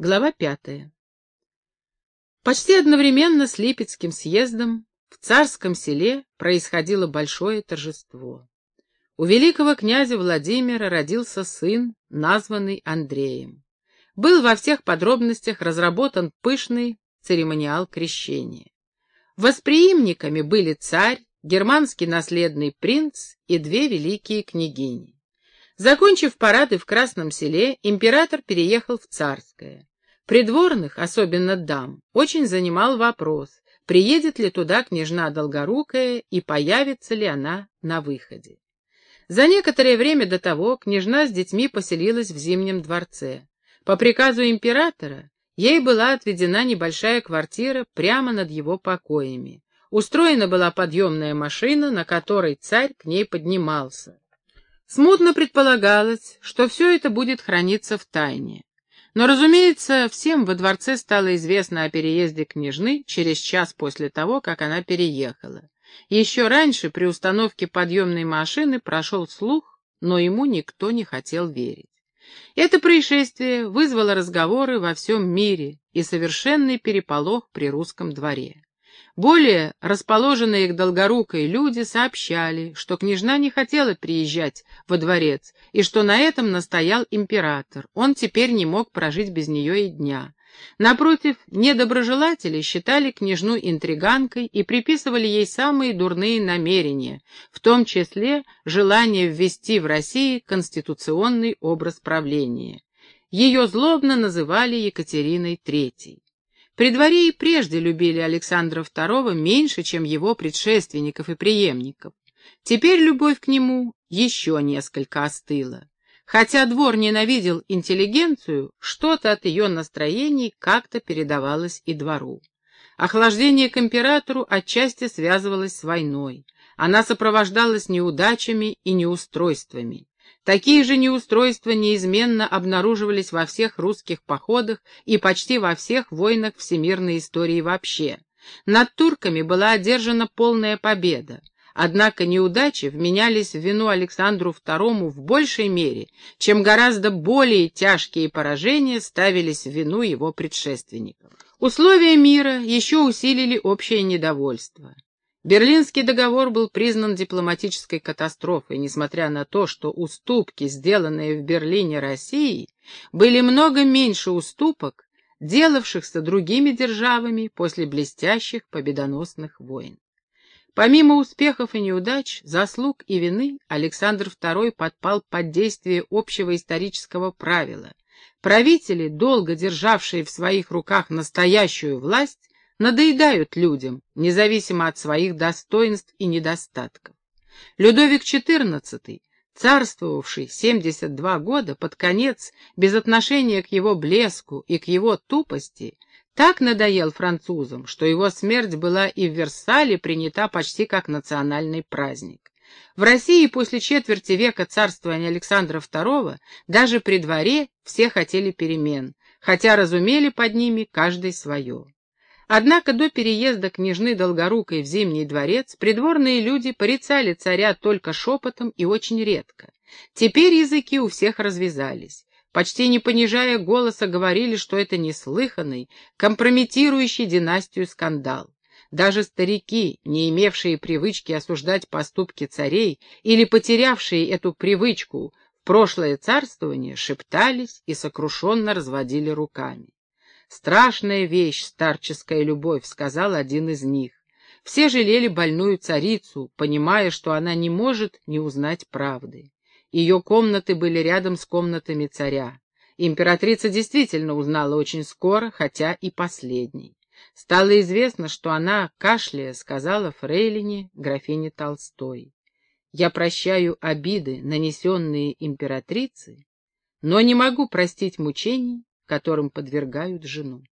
Глава пятая. Почти одновременно с Липецким съездом в царском селе происходило большое торжество. У великого князя Владимира родился сын, названный Андреем. Был во всех подробностях разработан пышный церемониал крещения. Восприимниками были царь, германский наследный принц и две великие княгини. Закончив парады в Красном селе, император переехал в Царское. Придворных, особенно дам, очень занимал вопрос, приедет ли туда княжна Долгорукая и появится ли она на выходе. За некоторое время до того княжна с детьми поселилась в Зимнем дворце. По приказу императора ей была отведена небольшая квартира прямо над его покоями. Устроена была подъемная машина, на которой царь к ней поднимался. Смутно предполагалось, что все это будет храниться в тайне. Но, разумеется, всем во дворце стало известно о переезде княжны через час после того, как она переехала. Еще раньше при установке подъемной машины прошел слух, но ему никто не хотел верить. Это происшествие вызвало разговоры во всем мире и совершенный переполох при русском дворе. Более расположенные к Долгорукой люди сообщали, что княжна не хотела приезжать во дворец, и что на этом настоял император. Он теперь не мог прожить без нее и дня. Напротив, недоброжелатели считали княжну интриганкой и приписывали ей самые дурные намерения, в том числе желание ввести в России конституционный образ правления. Ее злобно называли Екатериной Третьей. При дворе и прежде любили Александра II меньше, чем его предшественников и преемников. Теперь любовь к нему еще несколько остыла. Хотя двор ненавидел интеллигенцию, что-то от ее настроений как-то передавалось и двору. Охлаждение к императору отчасти связывалось с войной. Она сопровождалась неудачами и неустройствами. Такие же неустройства неизменно обнаруживались во всех русских походах и почти во всех войнах всемирной истории вообще. Над турками была одержана полная победа. Однако неудачи вменялись в вину Александру II в большей мере, чем гораздо более тяжкие поражения ставились в вину его предшественников. Условия мира еще усилили общее недовольство. Берлинский договор был признан дипломатической катастрофой, несмотря на то, что уступки, сделанные в Берлине Россией, были много меньше уступок, делавшихся другими державами после блестящих победоносных войн. Помимо успехов и неудач, заслуг и вины, Александр II подпал под действие общего исторического правила. Правители, долго державшие в своих руках настоящую власть, надоедают людям, независимо от своих достоинств и недостатков. Людовик XIV, царствовавший 72 года, под конец, без отношения к его блеску и к его тупости, так надоел французам, что его смерть была и в Версале принята почти как национальный праздник. В России после четверти века царствования Александра II даже при дворе все хотели перемен, хотя разумели под ними каждый свое. Однако до переезда княжны Долгорукой в Зимний дворец придворные люди порицали царя только шепотом и очень редко. Теперь языки у всех развязались. Почти не понижая голоса, говорили, что это неслыханный, компрометирующий династию скандал. Даже старики, не имевшие привычки осуждать поступки царей или потерявшие эту привычку в прошлое царствование, шептались и сокрушенно разводили руками. «Страшная вещь, старческая любовь», — сказал один из них. Все жалели больную царицу, понимая, что она не может не узнать правды. Ее комнаты были рядом с комнатами царя. Императрица действительно узнала очень скоро, хотя и последней. Стало известно, что она, кашляя, сказала фрейлине графине Толстой. «Я прощаю обиды, нанесенные императрице, но не могу простить мучений, которым подвергают жену.